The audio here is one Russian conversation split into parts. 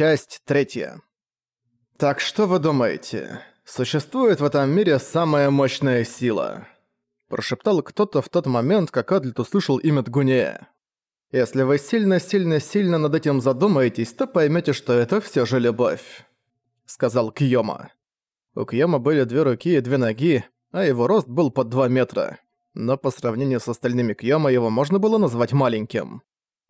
Часть третья. «Так что вы думаете? Существует в этом мире самая мощная сила?» Прошептал кто-то в тот момент, как Адлет услышал имя Дгунея. «Если вы сильно-сильно-сильно над этим задумаетесь, то поймете, что это все же любовь», — сказал Кьёма. У Кьёма были две руки и две ноги, а его рост был под 2 метра. Но по сравнению с остальными Кьёма его можно было назвать маленьким.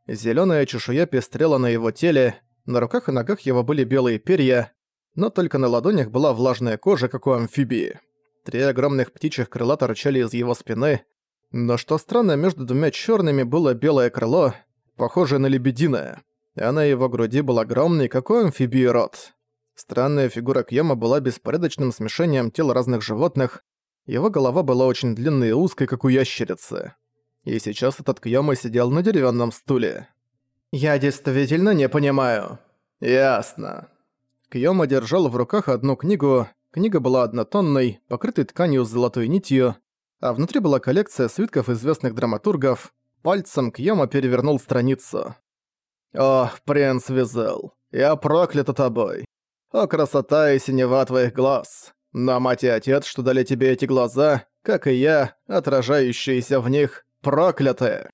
Зелёная чешуя пестрела на его теле, на руках и ногах его были белые перья, но только на ладонях была влажная кожа, как у амфибии. Три огромных птичьих крыла торчали из его спины, но что странно, между двумя черными было белое крыло, похожее на лебединое, а на его груди был огромный, как у амфибии, рот. Странная фигура Кьяма была беспорядочным смешением тел разных животных, его голова была очень длинной и узкой, как у ящерицы. И сейчас этот Кьяма сидел на деревянном стуле. «Я действительно не понимаю». «Ясно». Кьёма держал в руках одну книгу. Книга была однотонной, покрытой тканью с золотой нитью, а внутри была коллекция свитков известных драматургов. Пальцем Кьёма перевернул страницу. «О, принц Визел, я проклята тобой. О, красота и синева твоих глаз. Но мать и отец, что дали тебе эти глаза, как и я, отражающиеся в них, проклятые».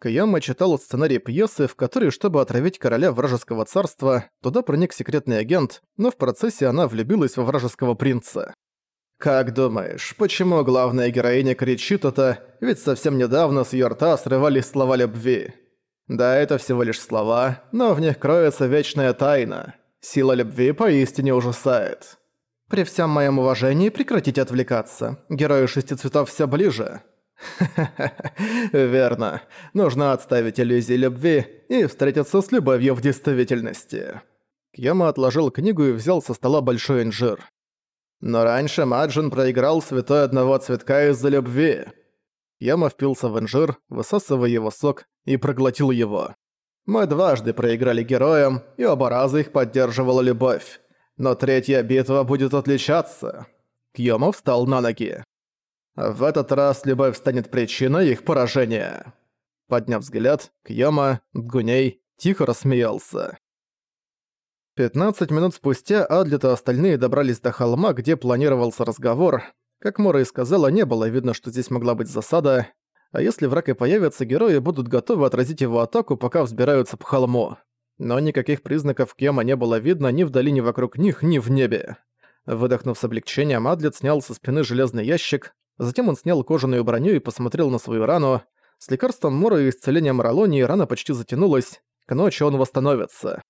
Каяма читал сценарий пьесы, в которой, чтобы отравить короля вражеского царства, туда проник секретный агент, но в процессе она влюбилась во вражеского принца. «Как думаешь, почему главная героиня кричит это, ведь совсем недавно с её рта срывались слова любви? Да, это всего лишь слова, но в них кроется вечная тайна. Сила любви поистине ужасает. При всем моем уважении прекратите отвлекаться. Герою шести цветов все ближе. верно. Нужно отставить иллюзии любви и встретиться с любовью в действительности. Кьяма отложил книгу и взял со стола большой инжир. Но раньше Маджин проиграл святой одного цветка из-за любви. Яма впился в инжир, высасывая его сок, и проглотил его. Мы дважды проиграли героям, и оба раза их поддерживала любовь. Но третья битва будет отличаться. Кьяма встал на ноги. В этот раз любовь станет причиной их поражения. Подняв взгляд, Кьяма, Гуней, тихо рассмеялся. 15 минут спустя Адлет и остальные добрались до холма, где планировался разговор. Как Мора и сказала, не было видно, что здесь могла быть засада, а если враг и появится, герои будут готовы отразить его атаку, пока взбираются по холму. Но никаких признаков Кьяма не было видно ни в долине вокруг них, ни в небе. Выдохнув с облегчением, Адлет снял со спины железный ящик, Затем он снял кожаную броню и посмотрел на свою рану. С лекарством Мора и исцелением Ролонии рана почти затянулась. К ночи он восстановится.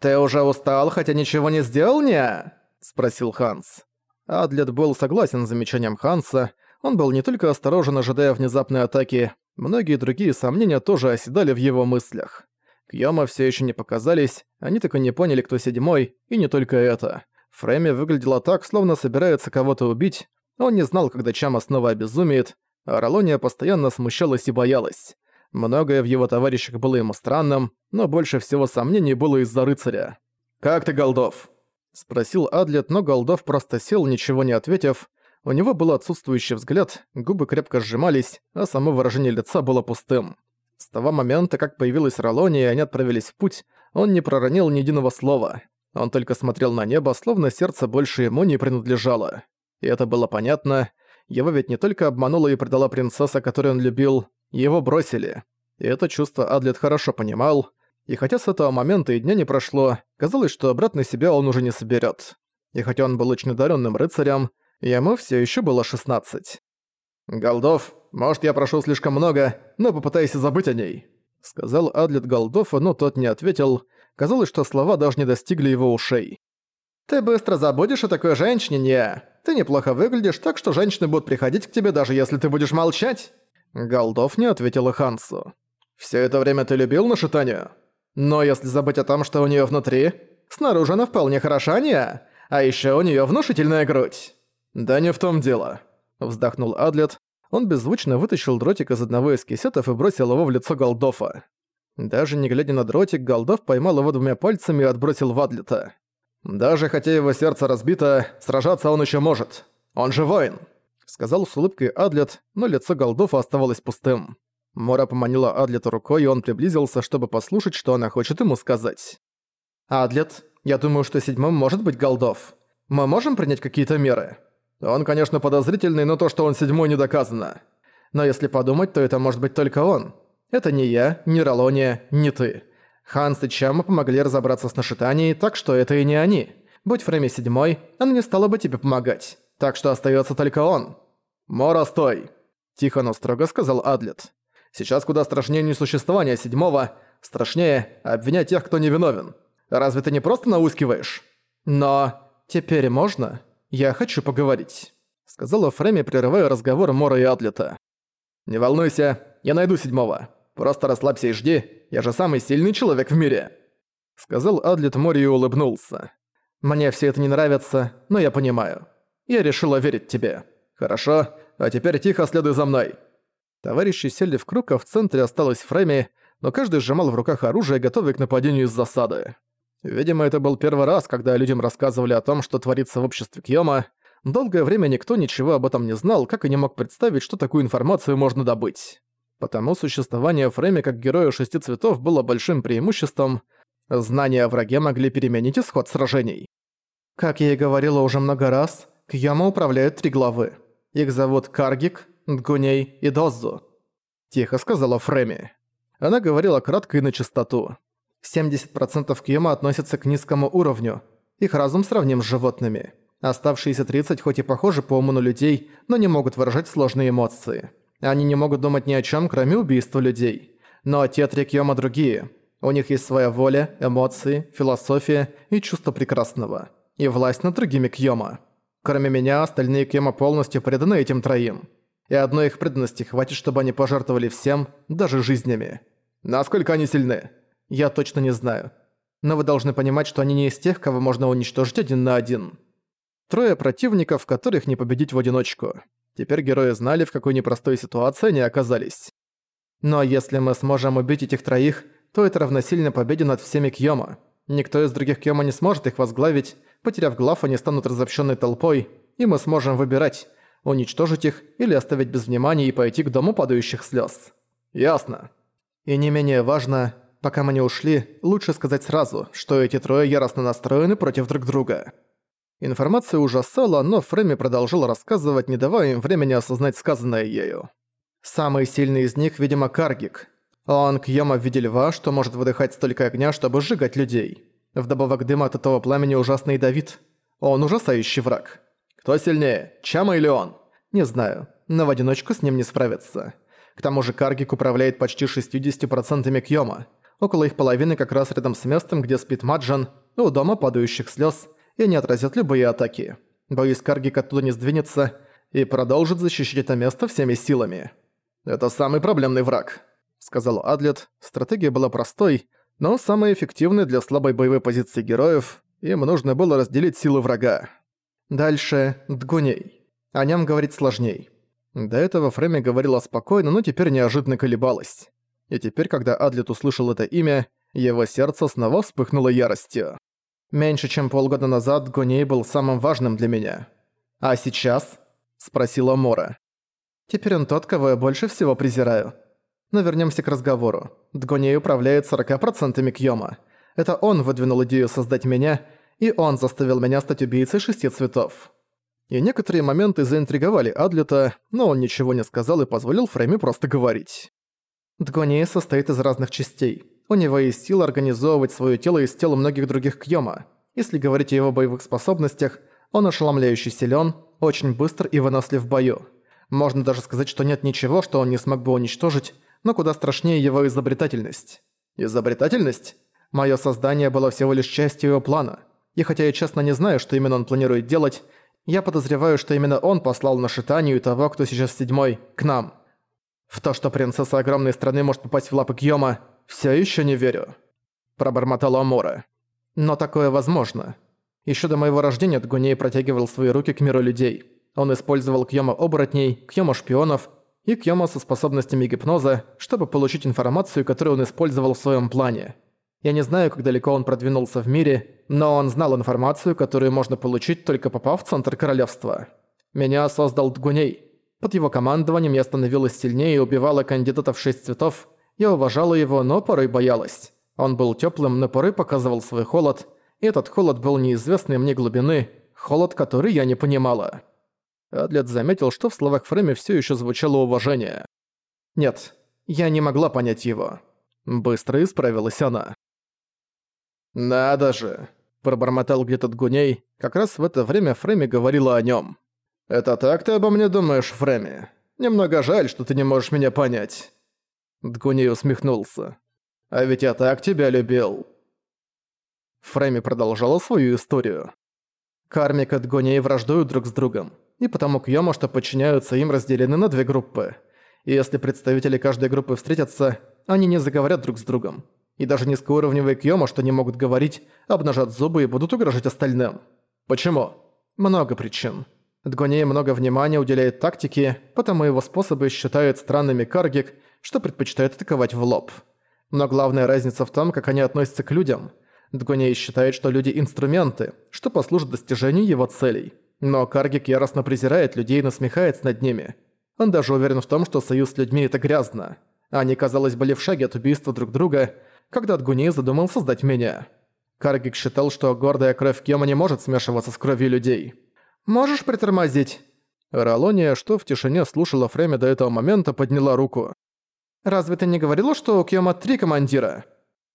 «Ты уже устал, хотя ничего не сделал, не?» – спросил Ханс. Адлет был согласен с замечанием Ханса. Он был не только осторожен, ожидая внезапной атаки, многие другие сомнения тоже оседали в его мыслях. Кьяма все еще не показались, они так и не поняли, кто седьмой, и не только это. Фрейми выглядела так, словно собирается кого-то убить, он не знал, когда Чама снова обезумеет, а Ролония постоянно смущалась и боялась. Многое в его товарищах было ему странным, но больше всего сомнений было из-за рыцаря. «Как ты, Голдов?» — спросил Адлет, но Голдов просто сел, ничего не ответив. У него был отсутствующий взгляд, губы крепко сжимались, а само выражение лица было пустым. С того момента, как появилась Ролония и они отправились в путь, он не проронил ни единого слова. Он только смотрел на небо, словно сердце больше ему не принадлежало. И это было понятно. Его ведь не только обманула и предала принцесса, которую он любил, его бросили. И это чувство Адлет хорошо понимал. И хотя с этого момента и дня не прошло, казалось, что обратно себя он уже не соберет. И хотя он был очень одаренным рыцарем, ему все еще было 16. «Голдов, может, я прошу слишком много, но попытайся забыть о ней», — сказал Адлет Голдофа, но тот не ответил. Казалось, что слова даже не достигли его ушей. «Ты быстро забудешь о такой женщине, не? Ты неплохо выглядишь, так что женщины будут приходить к тебе, даже если ты будешь молчать». Голдов не ответила Хансу. «Всё это время ты любил Нашитанию? Но если забыть о том, что у неё внутри, снаружи она вполне хороша, не? А ещё у неё внушительная грудь». «Да не в том дело», — вздохнул Адлет. Он беззвучно вытащил дротик из одного из кисетов и бросил его в лицо Голдофа. Даже не глядя на дротик, Голдов поймал его двумя пальцами и отбросил в Адлета. Даже хотя его сердце разбито, сражаться он еще может. Он же воин!» Сказал с улыбкой Адлет, но лицо Голдофа оставалось пустым. Мора поманила Адлета рукой, и он приблизился, чтобы послушать, что она хочет ему сказать. «Адлет, я думаю, что седьмым может быть Голдов. Мы можем принять какие-то меры?» «Он, конечно, подозрительный, но то, что он седьмой, не доказано. Но если подумать, то это может быть только он. Это не я, не Ролония, не ты. Ханс и Чама помогли разобраться с нашитанией, так что это и не они. Будь Фрейми седьмой, она не стала бы тебе помогать. Так что остается только он. «Мора, стой!» – тихо, но строго сказал Адлет. «Сейчас куда страшнее несуществование седьмого, страшнее обвинять тех, кто невиновен. Разве ты не просто наускиваешь?» «Но теперь можно? Я хочу поговорить», – сказала Фрейми, прерывая разговор Мора и Адлета. «Не волнуйся, я найду седьмого. Просто расслабься и жди, я же самый сильный человек в мире», — сказал Адлет Мори и улыбнулся. «Мне все это не нравится, но я понимаю. Я решила верить тебе. Хорошо, а теперь тихо следуй за мной». Товарищи сели в круг, а в центре осталось Фрейми, но каждый сжимал в руках оружие, готовый к нападению из засады. Видимо, это был первый раз, когда людям рассказывали о том, что творится в обществе Кьёма, Долгое время никто ничего об этом не знал, как и не мог представить, что такую информацию можно добыть. Потому существование Фрейми как героя шести цветов было большим преимуществом. Знания о враге могли переменить исход сражений. Как я и говорила уже много раз, Кьяма управляют три главы. Их зовут Каргик, Дгуней и Доззу. Тихо сказала Фрейми. Она говорила кратко и на чистоту. 70% Кьяма относятся к низкому уровню. Их разум сравним с животными. Оставшиеся 30 хоть и похожи по уму на людей, но не могут выражать сложные эмоции. Они не могут думать ни о чем, кроме убийства людей. Но те три Кьёма другие. У них есть своя воля, эмоции, философия и чувство прекрасного. И власть над другими Кьёма. Кроме меня, остальные Кьёма полностью преданы этим троим. И одной их преданности хватит, чтобы они пожертвовали всем, даже жизнями. Насколько они сильны? Я точно не знаю. Но вы должны понимать, что они не из тех, кого можно уничтожить один на один. Трое противников, которых не победить в одиночку. Теперь герои знали, в какой непростой ситуации они оказались. Но если мы сможем убить этих троих, то это равносильно победе над всеми Кьёма. Никто из других Кьёма не сможет их возглавить, потеряв глав, они станут разобщенной толпой, и мы сможем выбирать, уничтожить их или оставить без внимания и пойти к дому падающих слез. Ясно. И не менее важно, пока мы не ушли, лучше сказать сразу, что эти трое яростно настроены против друг друга. Информация ужасала, но Фрейми продолжил рассказывать, не давая им времени осознать сказанное ею. Самый сильный из них, видимо, Каргик. Он Кьяма в виде льва, что может выдыхать столько огня, чтобы сжигать людей. Вдобавок дым от этого пламени ужасно ядовит. Он ужасающий враг. Кто сильнее, Чама или он? Не знаю, но в одиночку с ним не справиться. К тому же Каргик управляет почти 60% Кьёма. Около их половины как раз рядом с местом, где спит Маджан, у дома падающих слез – и не отразят любые атаки. Боюсь, Каргик оттуда не сдвинется и продолжит защищать это место всеми силами. «Это самый проблемный враг», — сказал Адлет. Стратегия была простой, но самой эффективной для слабой боевой позиции героев, им нужно было разделить силы врага. Дальше Дгуней. О нем говорить сложней. До этого Фрейми говорила спокойно, но теперь неожиданно колебалась. И теперь, когда Адлет услышал это имя, его сердце снова вспыхнуло яростью. Меньше чем полгода назад Гоней был самым важным для меня. А сейчас? Спросила Мора. Теперь он тот, кого я больше всего презираю. Но вернемся к разговору. Дгоней управляет 40% Кьёма. Это он выдвинул идею создать меня, и он заставил меня стать убийцей шести цветов. И некоторые моменты заинтриговали Адлета, но он ничего не сказал и позволил Фрейме просто говорить. Дгоней состоит из разных частей. У него есть сила организовывать свое тело из тела многих других Кьёма. Если говорить о его боевых способностях, он ошеломляюще силен, очень быстр и вынослив в бою. Можно даже сказать, что нет ничего, что он не смог бы уничтожить, но куда страшнее его изобретательность. Изобретательность? Моё создание было всего лишь частью его плана. И хотя я честно не знаю, что именно он планирует делать, я подозреваю, что именно он послал на шитанию того, кто сейчас седьмой, к нам. В то, что принцесса огромной страны может попасть в лапы Кьёма, «Всё ещё не верю», – пробормотала Амора. «Но такое возможно. Ещё до моего рождения Дгуней протягивал свои руки к миру людей. Он использовал Кьёма-оборотней, Кьёма-шпионов и Кьёма со способностями гипноза, чтобы получить информацию, которую он использовал в своём плане. Я не знаю, как далеко он продвинулся в мире, но он знал информацию, которую можно получить, только попав в центр королевства. Меня создал Дгуней. Под его командованием я становилась сильнее и убивала кандидатов шесть цветов – я уважала его, но порой боялась. Он был теплым, но порой показывал свой холод, и этот холод был неизвестной мне глубины, холод, который я не понимала. Адлет заметил, что в словах Фрейми все еще звучало уважение. Нет, я не могла понять его. Быстро исправилась она. «Надо же!» – пробормотал где-то Дгуней. Как раз в это время Фрейми говорила о нем. «Это так ты обо мне думаешь, Фрейми? Немного жаль, что ты не можешь меня понять». Дгуней усмехнулся. «А ведь я так тебя любил». Фрейми продолжала свою историю. Кармик и Дгуней враждуют друг с другом, и потому Кьёмо, что подчиняются им, разделены на две группы. И если представители каждой группы встретятся, они не заговорят друг с другом. И даже низкоуровневые Кьёмо, что не могут говорить, обнажат зубы и будут угрожать остальным. Почему? Много причин. Дгоней много внимания уделяет тактике, потому его способы считают странными Каргик, что предпочитает атаковать в лоб. Но главная разница в том, как они относятся к людям. Дгоней считает, что люди – инструменты, что послужат достижению его целей. Но Каргик яростно презирает людей и насмехается над ними. Он даже уверен в том, что союз с людьми – это грязно. Они, казалось, были в шаге от убийства друг друга – когда Дгуней задумал создать меня. Каргик считал, что гордая кровь Кема не может смешиваться с кровью людей. «Можешь притормозить?» Ролония, что в тишине слушала Фрейме до этого момента, подняла руку. «Разве ты не говорила, что у Кема три командира?»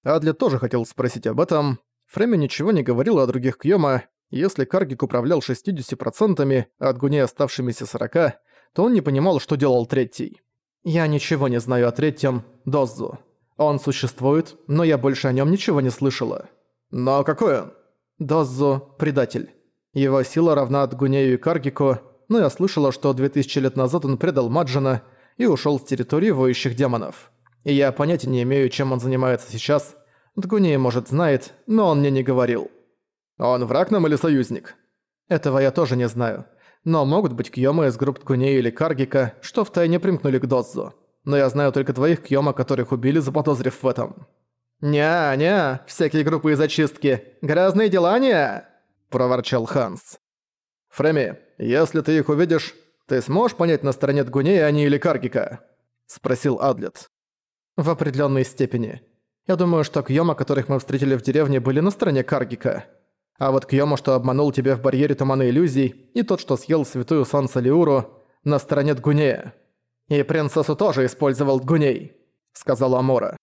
Адли тоже хотел спросить об этом. Фрейме ничего не говорила о других Кьёма. Если Каргик управлял 60%, а Дгуней оставшимися 40%, то он не понимал, что делал третий. «Я ничего не знаю о третьем, Доззу. Он существует, но я больше о нем ничего не слышала. Но какой он? Доззо – предатель. Его сила равна Гунею и Каргику, но я слышала, что 2000 лет назад он предал Маджина и ушел с территории воющих демонов. И я понятия не имею, чем он занимается сейчас. Дгуней, может, знает, но он мне не говорил. Он враг нам или союзник? Этого я тоже не знаю. Но могут быть Кьёмы из групп Дгунея или Каргика, что втайне примкнули к Доззо но я знаю только двоих Кьёма, которых убили, заподозрив в этом». «Не-не, всякие группы из зачистки. Грязные дела, не?» – проворчал Ханс. «Фреми, если ты их увидишь, ты сможешь понять, на стороне Дгунея они или Каргика?» – спросил Адлет. «В определенной степени. Я думаю, что Кьёма, которых мы встретили в деревне, были на стороне Каргика. А вот Кьёма, что обманул тебя в барьере тумана иллюзий, и тот, что съел святую Санса Лиуру, на стороне Дгунея. «И принцессу тоже использовал Гуней», — сказала Амора.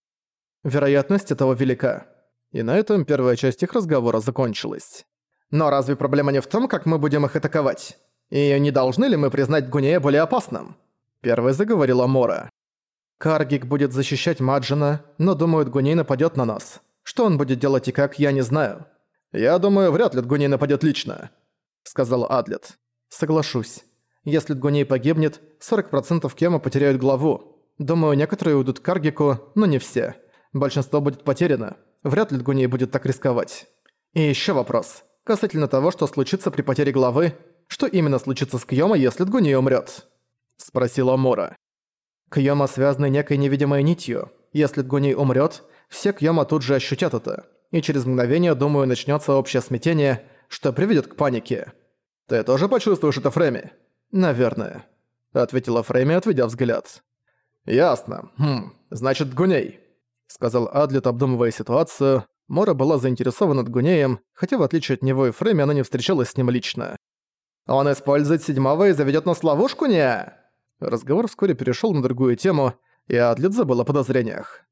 Вероятность этого велика. И на этом первая часть их разговора закончилась. Но разве проблема не в том, как мы будем их атаковать? И не должны ли мы признать Гунея более опасным? Первой заговорила Мора. Каргик будет защищать Маджина, но думают, Гуней нападет на нас. Что он будет делать и как, я не знаю. Я думаю, вряд ли Гуней нападет лично, сказал Адлет. Соглашусь. Если Дгуней погибнет, 40% Кема потеряют главу. Думаю, некоторые уйдут к Каргику, но не все. Большинство будет потеряно. Вряд ли Дгуней будет так рисковать. И еще вопрос. Касательно того, что случится при потере главы, что именно случится с Кьёма, если Дгуней умрет? Спросила Мора. Кьёма связаны некой невидимой нитью. Если Дгуней умрет, все Кьёма тут же ощутят это. И через мгновение, думаю, начнется общее смятение, что приведет к панике. Ты тоже почувствуешь это, Фреми? «Наверное», — ответила Фрейми, отведя взгляд. «Ясно. Хм, значит, Гуней», — сказал Адлет, обдумывая ситуацию. Мора была заинтересована Гунеем, хотя в отличие от него и Фрейми она не встречалась с ним лично. «Он использует седьмого и заведет нас в ловушку, не?» Разговор вскоре перешел на другую тему, и Адлет забыл о подозрениях.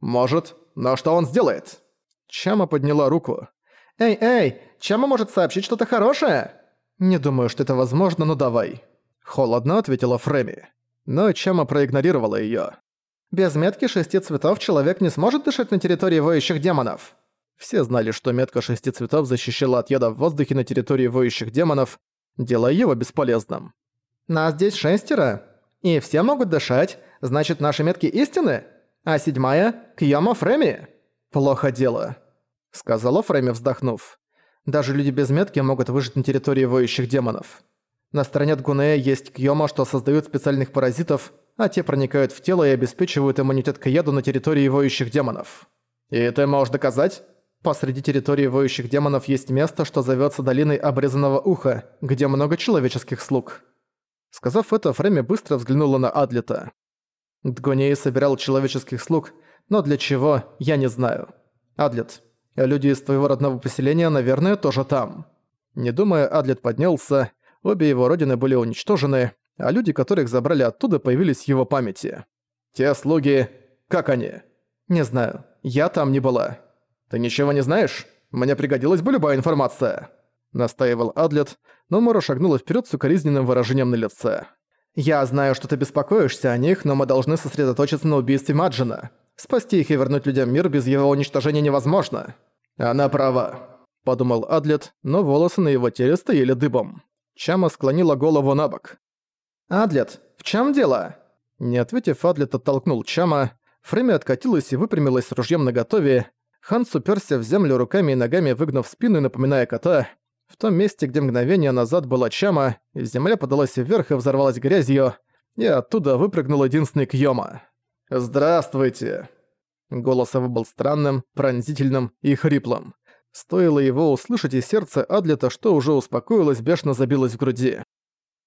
«Может, но что он сделает?» Чама подняла руку. «Эй, эй, Чама может сообщить что-то хорошее?» «Не думаю, что это возможно, но давай». Холодно ответила Фреми. Но Чама проигнорировала её. «Без метки шести цветов человек не сможет дышать на территории воющих демонов». Все знали, что метка шести цветов защищала от яда в воздухе на территории воющих демонов, делая его бесполезным. «Нас здесь шестеро, и все могут дышать, значит, наши метки истины? А седьмая — Кьяма Фреми?» «Плохо дело», — сказала Фреми, вздохнув. Даже люди без метки могут выжить на территории воющих демонов. На стороне Дгунея есть Кьёма, что создают специальных паразитов, а те проникают в тело и обеспечивают иммунитет к яду на территории воющих демонов. И ты можешь доказать? Посреди территории воющих демонов есть место, что зовётся Долиной Обрезанного Уха, где много человеческих слуг. Сказав это, Фрейми быстро взглянула на Адлета. Дгуней собирал человеческих слуг, но для чего, я не знаю. «Адлет, люди из твоего родного поселения, наверное, тоже там». Не думая, Адлет поднялся, обе его родины были уничтожены, а люди, которых забрали оттуда, появились в его памяти. Те слуги... Как они? Не знаю. Я там не была. Ты ничего не знаешь? Мне пригодилась бы любая информация. Настаивал Адлет, но Мора шагнула вперед с укоризненным выражением на лице. «Я знаю, что ты беспокоишься о них, но мы должны сосредоточиться на убийстве Маджина. Спасти их и вернуть людям мир без его уничтожения невозможно». «Она права», — подумал Адлет, но волосы на его теле стояли дыбом. Чама склонила голову на бок. «Адлет, в чем дело?» Не ответив, Адлет оттолкнул Чама. Фрейми откатилась и выпрямилась с ружьем наготове. Ханс уперся в землю руками и ногами, выгнув спину и напоминая кота. В том месте, где мгновение назад была Чама, земля подалась вверх и взорвалась грязью, и оттуда выпрыгнул единственный Кьёма. «Здравствуйте!» Голос его был странным, пронзительным и хриплым. Стоило его услышать, и сердце Адлета, что уже успокоилось, бешено забилось в груди.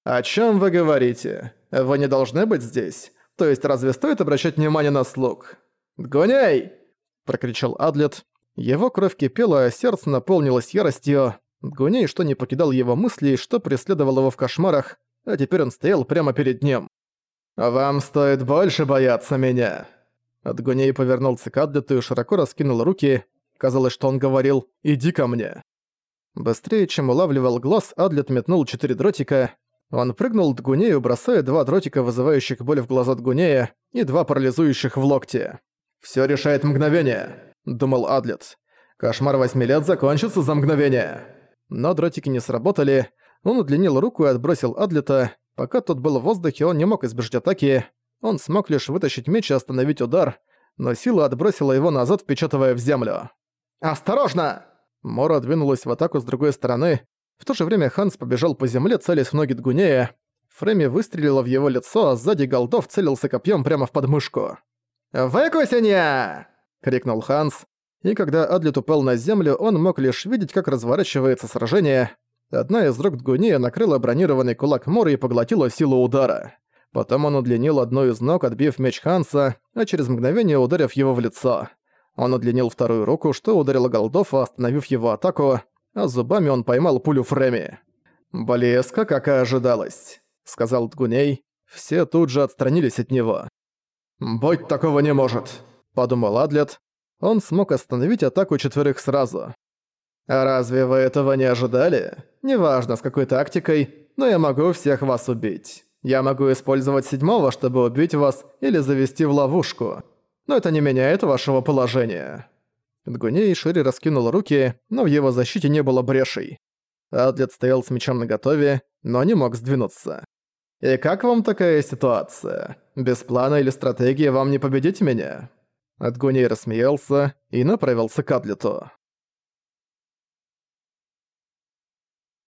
«О чем вы говорите? Вы не должны быть здесь. То есть разве стоит обращать внимание на слуг?» «Гоняй!» – прокричал Адлет. Его кровь кипела, а сердце наполнилось яростью. Гуней, что не покидал его мысли, что преследовал его в кошмарах, а теперь он стоял прямо перед ним. «Вам стоит больше бояться меня!» Отгуней повернулся к Адлету и широко раскинул руки. Казалось, что он говорил «иди ко мне». Быстрее, чем улавливал глаз, Адлет метнул четыре дротика. Он прыгнул к Гунею, бросая два дротика, вызывающих боль в глаза Гунея, и два парализующих в локте. «Всё решает мгновение», — думал Адлет. «Кошмар восьми лет закончится за мгновение». Но дротики не сработали. Он удлинил руку и отбросил Адлета. Пока тот был в воздухе, он не мог избежать атаки. Он смог лишь вытащить меч и остановить удар, но сила отбросила его назад, впечатывая в землю. «Осторожно!» Мора двинулась в атаку с другой стороны, в то же время Ханс побежал по земле, целясь в ноги Дгунея. Фрейми выстрелила в его лицо, а сзади Голдов целился копьем прямо в подмышку. «Выкусенья!» — крикнул Ханс. И когда Адлет упал на землю, он мог лишь видеть, как разворачивается сражение. Одна из рук Дгунея накрыла бронированный кулак Мора и поглотила силу удара. Потом он удлинил одну из ног, отбив меч Ханса, а через мгновение ударив его в лицо. Он удлинил вторую руку, что ударило Голдова, остановив его атаку, а зубами он поймал пулю Фреми. «Близко, как и ожидалось», — сказал Дгуней. Все тут же отстранились от него. «Быть такого не может», — подумал Адлет. Он смог остановить атаку четверых сразу. «А разве вы этого не ожидали? Неважно, с какой тактикой, но я могу всех вас убить. Я могу использовать седьмого, чтобы убить вас или завести в ловушку. Но это не меняет вашего положения». Дгуней шире раскинул руки, но в его защите не было брешей. Адлет стоял с мечом наготове, но не мог сдвинуться. «И как вам такая ситуация? Без плана или стратегии вам не победить меня?» Адгуней рассмеялся и направился к Адлету.